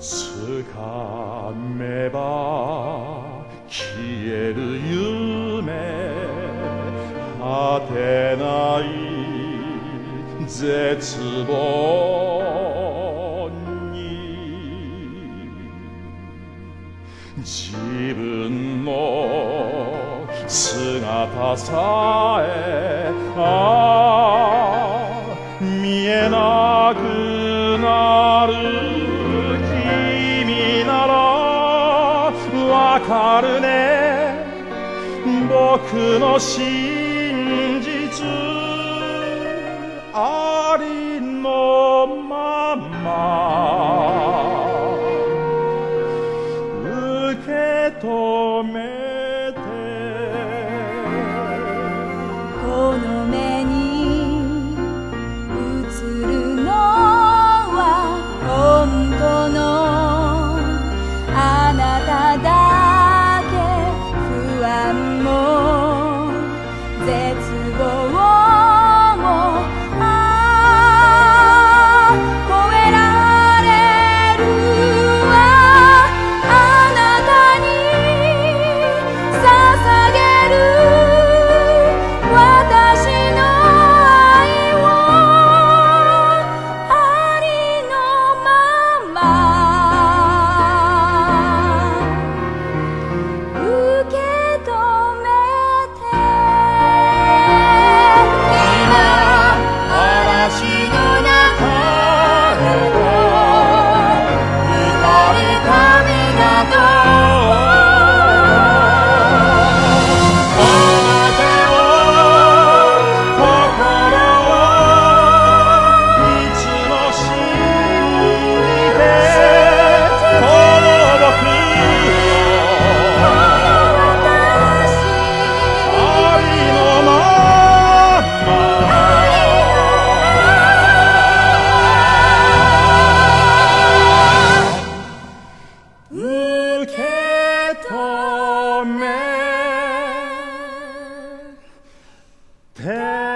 噛めば消える夢果てない絶望に。自分の姿さえああ見えなくなる。わかるね。僕の真実。ありのまま。受け止めて。この目に映るのは本当の受け止めて